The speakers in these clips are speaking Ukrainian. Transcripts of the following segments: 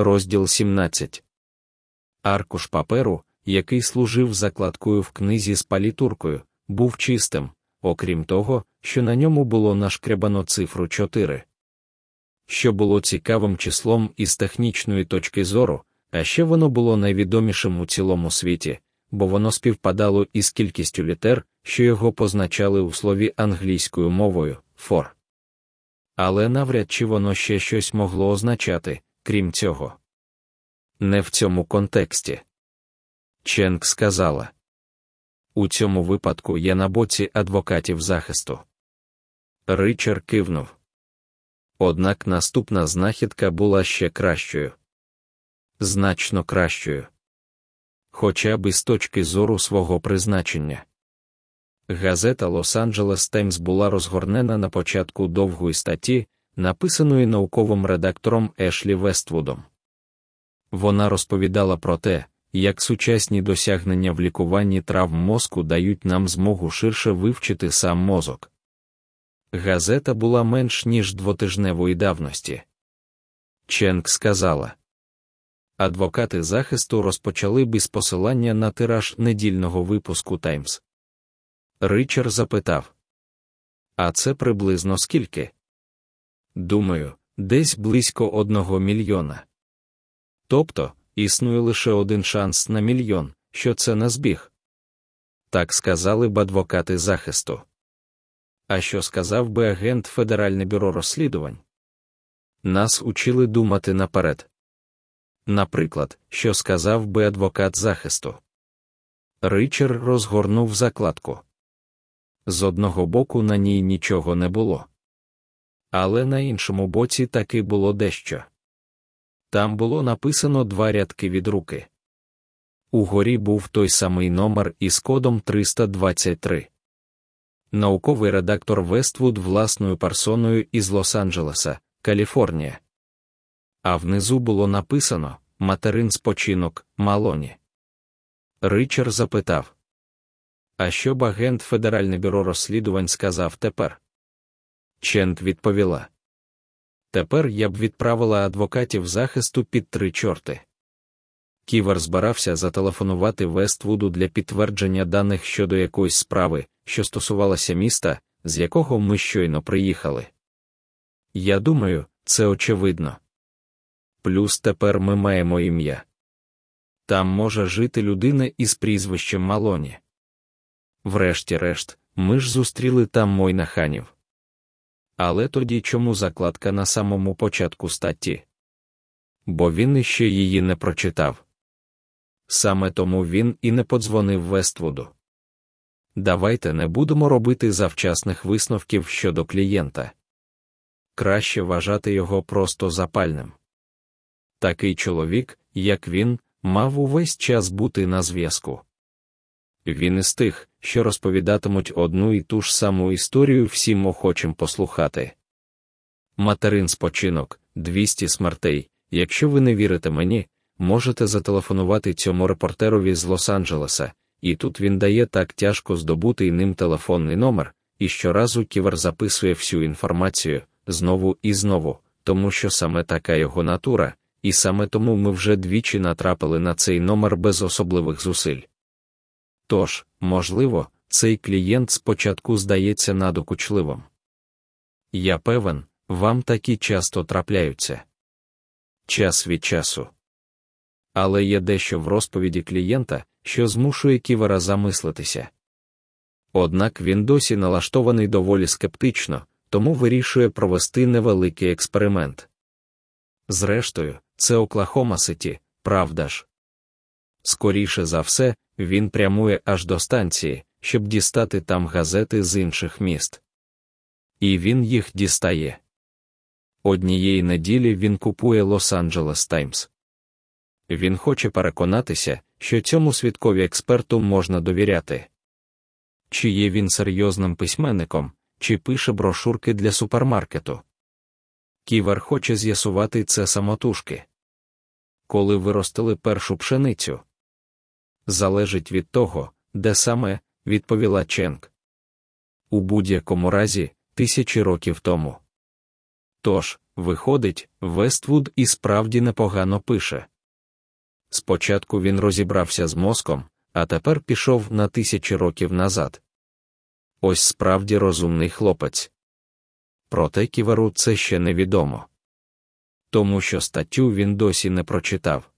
Розділ 17 Аркуш паперу, який служив закладкою в книзі з палітуркою, був чистим, окрім того, що на ньому було нашкребано цифру 4. Що було цікавим числом із технічної точки зору, а ще воно було найвідомішим у цілому світі, бо воно співпадало із кількістю літер, що його позначали у слові англійською мовою фор. Але навряд чи воно ще щось могло означати, крім цього. Не в цьому контексті. Ченк сказала. У цьому випадку я на боці адвокатів захисту. Ричард кивнув. Однак наступна знахідка була ще кращою. Значно кращою. Хоча б із точки зору свого призначення. Газета Лос-Анджелес Таймс була розгорнена на початку довгої статті, написаної науковим редактором Ешлі Вествудом. Вона розповідала про те, як сучасні досягнення в лікуванні травм мозку дають нам змогу ширше вивчити сам мозок. Газета була менш ніж двотижневої давності. Ченк сказала. Адвокати захисту розпочали без посилання на тираж недільного випуску Таймс. Ричард запитав: А це приблизно скільки? Думаю, десь близько одного мільйона. Тобто, існує лише один шанс на мільйон, що це не збіг. Так сказали б адвокати захисту. А що сказав би агент Федеральне бюро розслідувань? Нас учили думати наперед. Наприклад, що сказав би адвокат захисту. Ричард розгорнув закладку. З одного боку на ній нічого не було. Але на іншому боці таки було дещо. Там було написано два рядки від руки. Угорі був той самий номер із кодом 323. Науковий редактор Вествуд власною персоною із Лос-Анджелеса, Каліфорнія. А внизу було написано Материн спочинок Малоні. Ричард запитав: А що б агент Федеральне бюро розслідувань сказав тепер? Чент відповіла. Тепер я б відправила адвокатів захисту під три чорти. Ківер збирався зателефонувати Вествуду для підтвердження даних щодо якоїсь справи, що стосувалася міста, з якого ми щойно приїхали. Я думаю, це очевидно. Плюс тепер ми маємо ім'я. Там може жити людина із прізвищем Малоні. Врешті-решт, ми ж зустріли там Мойнаханів. Але тоді чому закладка на самому початку статті? Бо він іще її не прочитав. Саме тому він і не подзвонив Вествуду. Давайте не будемо робити завчасних висновків щодо клієнта. Краще вважати його просто запальним. Такий чоловік, як він, мав увесь час бути на зв'язку. Він із тих, що розповідатимуть одну і ту ж саму історію всім охочим послухати. Материн спочинок, 200 смертей. Якщо ви не вірите мені, можете зателефонувати цьому репортерові з Лос-Анджелеса, і тут він дає так тяжко здобутий ним телефонний номер, і щоразу ківер записує всю інформацію знову і знову, тому що саме така його натура, і саме тому ми вже двічі натрапили на цей номер без особливих зусиль. Тож, можливо, цей клієнт спочатку здається надокучливим. Я певен, вам такі часто трапляються. Час від часу. Але є дещо в розповіді клієнта, що змушує ківера замислитися. Однак він досі налаштований доволі скептично, тому вирішує провести невеликий експеримент. Зрештою, це Оклахома Ситі, правда ж? Скоріше за все, він прямує аж до станції, щоб дістати там газети з інших міст. І він їх дістає. Однієї неділі він купує Лос-Анджелес Таймс. Він хоче переконатися, що цьому свідкові експерту можна довіряти. Чи є він серйозним письменником, чи пише брошурки для супермаркету. Ківер хоче з'ясувати це самотужки. Коли виростили першу пшеницю, залежить від того, де саме, відповіла Ченк. У будь-якому разі, тисячі років тому. Тож, виходить, Вествуд і справді непогано пише. Спочатку він розібрався з мозком, а тепер пішов на тисячі років назад. Ось справді розумний хлопець. Проте ківеру це ще невідомо. Тому що статтю він досі не прочитав.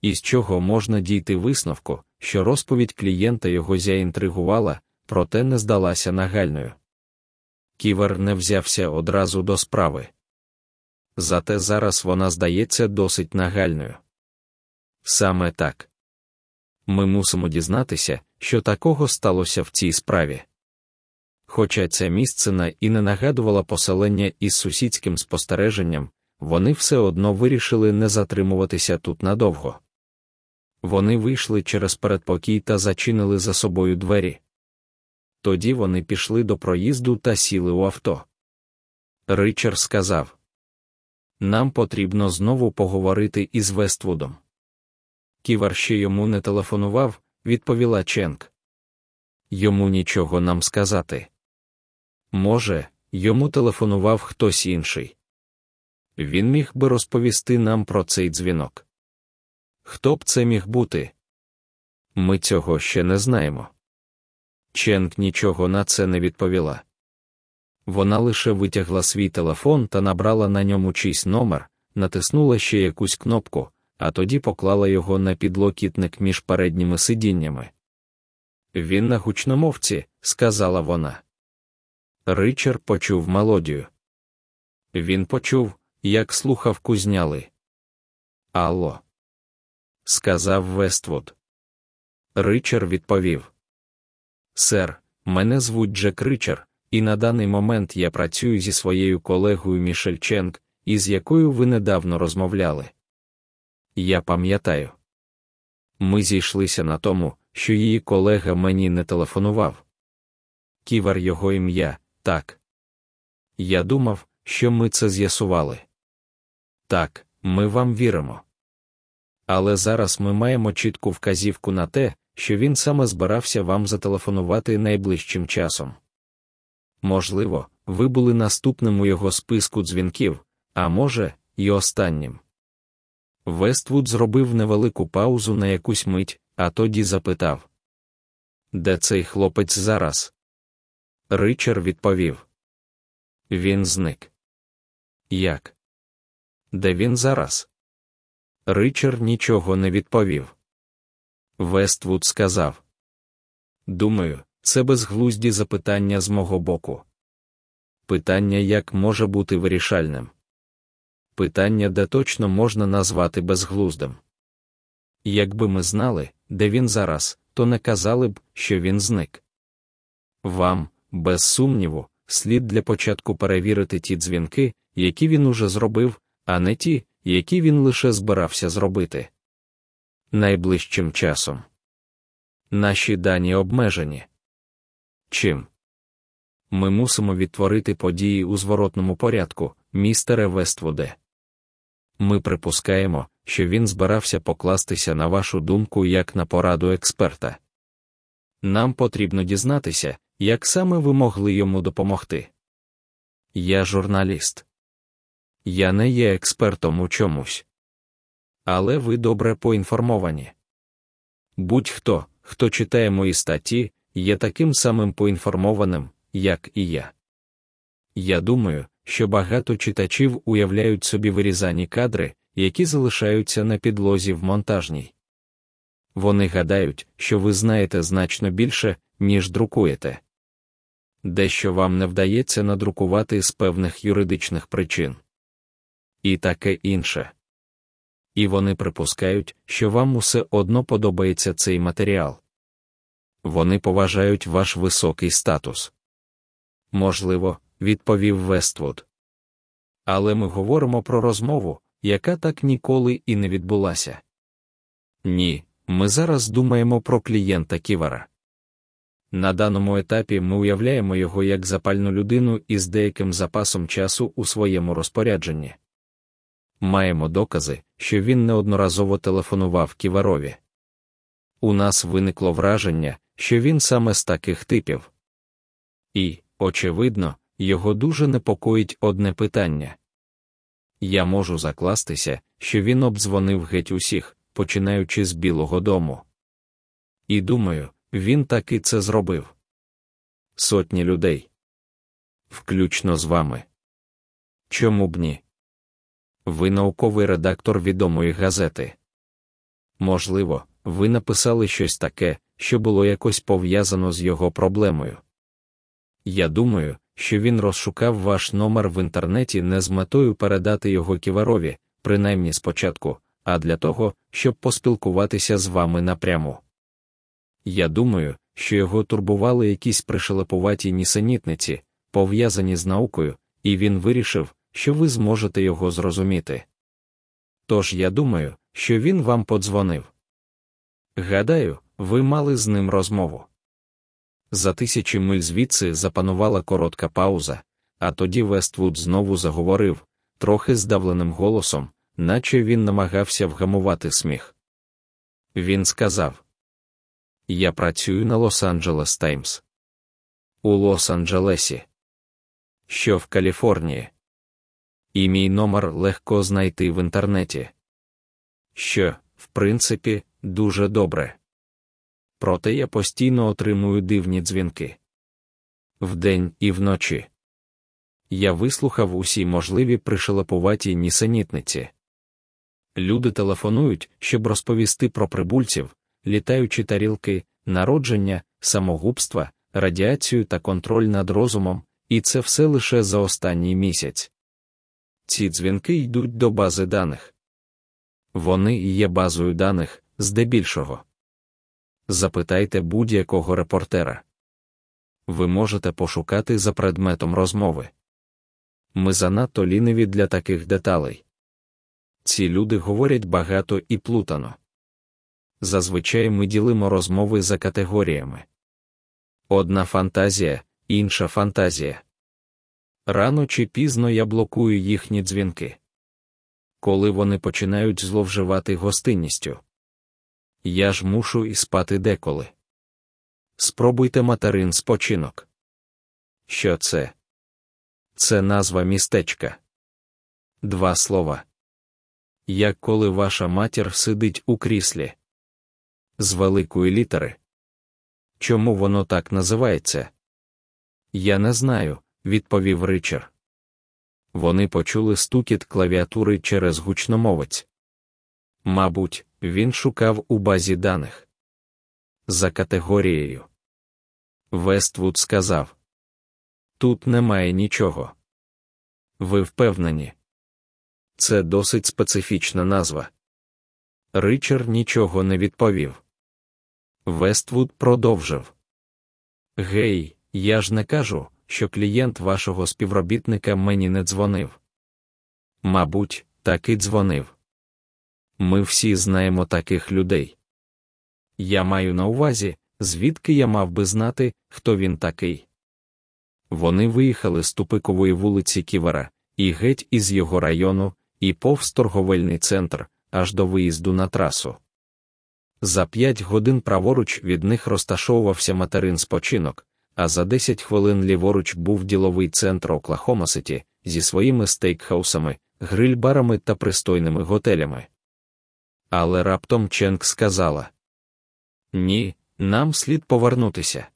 Із чого можна дійти висновку, що розповідь клієнта його заінтригувала, проте не здалася нагальною. Ківер не взявся одразу до справи. Зате зараз вона здається досить нагальною. Саме так. Ми мусимо дізнатися, що такого сталося в цій справі. Хоча ця місцина і не нагадувала поселення із сусідським спостереженням, вони все одно вирішили не затримуватися тут надовго. Вони вийшли через передпокій та зачинили за собою двері. Тоді вони пішли до проїзду та сіли у авто. Ричард сказав: Нам потрібно знову поговорити із Вествудом. Ківар ще йому не телефонував, відповіла Ченк. Йому нічого нам сказати. Може, йому телефонував хтось інший. Він міг би розповісти нам про цей дзвінок. Хто б це міг бути? Ми цього ще не знаємо. Ченк нічого на це не відповіла. Вона лише витягла свій телефон та набрала на ньому чийсь номер, натиснула ще якусь кнопку, а тоді поклала його на підлокітник між передніми сидіннями. Він на гучномовці, сказала вона. Ричард почув мелодію. Він почув, як слухавку зняли. Алло. Сказав Вествуд. Ричард відповів. Сер, мене звуть Джек Ричард, і на даний момент я працюю зі своєю колегою Мішель Ченк, із якою ви недавно розмовляли. Я пам'ятаю. Ми зійшлися на тому, що її колега мені не телефонував. Ківар його ім'я, так. Я думав, що ми це з'ясували. Так, ми вам віримо. Але зараз ми маємо чітку вказівку на те, що він саме збирався вам зателефонувати найближчим часом. Можливо, ви були наступним у його списку дзвінків, а може, і останнім. Вествуд зробив невелику паузу на якусь мить, а тоді запитав: Де цей хлопець зараз? Ричард відповів: Він зник. Як? Де він зараз? Ричард нічого не відповів. Вествуд сказав: Думаю, це безглузді запитання з мого боку. Питання як може бути вирішальним. Питання, де точно можна назвати безглуздим. Якби ми знали, де він зараз, то не казали б, що він зник. Вам, без сумніву, слід для початку перевірити ті дзвінки, які він уже зробив, а не ті, які він лише збирався зробити. Найближчим часом. Наші дані обмежені. Чим? Ми мусимо відтворити події у зворотному порядку, містере Вествуде. Ми припускаємо, що він збирався покластися на вашу думку як на пораду експерта. Нам потрібно дізнатися, як саме ви могли йому допомогти. Я журналіст. Я не є експертом у чомусь. Але ви добре поінформовані. Будь-хто, хто читає мої статті, є таким самим поінформованим, як і я. Я думаю, що багато читачів уявляють собі вирізані кадри, які залишаються на підлозі в монтажній. Вони гадають, що ви знаєте значно більше, ніж друкуєте. Дещо вам не вдається надрукувати з певних юридичних причин. І таке інше. І вони припускають, що вам усе одно подобається цей матеріал. Вони поважають ваш високий статус. Можливо, відповів Вествуд. Але ми говоримо про розмову, яка так ніколи і не відбулася. Ні, ми зараз думаємо про клієнта Ківара. На даному етапі ми уявляємо його як запальну людину із деяким запасом часу у своєму розпорядженні. Маємо докази, що він неодноразово телефонував Ківарові. У нас виникло враження, що він саме з таких типів. І, очевидно, його дуже непокоїть одне питання Я можу закластися, що він обдзвонив геть усіх, починаючи з Білого дому. І думаю, він таки це зробив. Сотні людей. Включно з вами. Чому б ні? Ви науковий редактор відомої газети. Можливо, ви написали щось таке, що було якось пов'язано з його проблемою. Я думаю, що він розшукав ваш номер в інтернеті не з метою передати його ківарові, принаймні спочатку, а для того, щоб поспілкуватися з вами напряму. Я думаю, що його турбували якісь пришелепуваті нісенітниці, пов'язані з наукою, і він вирішив, що ви зможете його зрозуміти. Тож я думаю, що він вам подзвонив. Гадаю, ви мали з ним розмову. За тисячі миль звідси запанувала коротка пауза, а тоді Вествуд знову заговорив, трохи здавленим голосом, наче він намагався вгамувати сміх. Він сказав: Я працюю на Лос-Анджелес Таймс. У Лос-Анджелесі. Що в Каліфорнії. І мій номер легко знайти в інтернеті. Що, в принципі, дуже добре. Проте я постійно отримую дивні дзвінки. Вдень і вночі. Я вислухав усі можливі пришелепуваті нісенітниці. Люди телефонують, щоб розповісти про прибульців, літаючі тарілки, народження, самогубства, радіацію та контроль над розумом, і це все лише за останній місяць. Ці дзвінки йдуть до бази даних. Вони є базою даних здебільшого. Запитайте будь-якого репортера. Ви можете пошукати за предметом розмови. Ми занадто ліниві для таких деталей. Ці люди говорять багато і плутано. Зазвичай ми ділимо розмови за категоріями. Одна фантазія, інша фантазія. Рано чи пізно я блокую їхні дзвінки. Коли вони починають зловживати гостинністю. Я ж мушу і спати деколи. Спробуйте материн спочинок. Що це? Це назва містечка. Два слова. Як коли ваша матір сидить у кріслі. З великої літери. Чому воно так називається? Я не знаю, відповів Ричард. Вони почули стукіт клавіатури через гучномовець. Мабуть, він шукав у базі даних. За категорією. Вествуд сказав: Тут немає нічого. Ви впевнені? Це досить специфічна назва. Ричард нічого не відповів. Вествуд продовжив. Гей, я ж не кажу, що клієнт вашого співробітника мені не дзвонив. Мабуть, таки дзвонив. Ми всі знаємо таких людей. Я маю на увазі, звідки я мав би знати, хто він такий. Вони виїхали з тупикової вулиці Ківера, і геть із його району, і повз торговельний центр, аж до виїзду на трасу. За п'ять годин праворуч від них розташовувався материн спочинок, а за десять хвилин ліворуч був діловий центр Оклахома-Сіті зі своїми стейкхаусами, гриль-барами та пристойними готелями. Але раптом Ченк сказала: Ні, нам слід повернутися.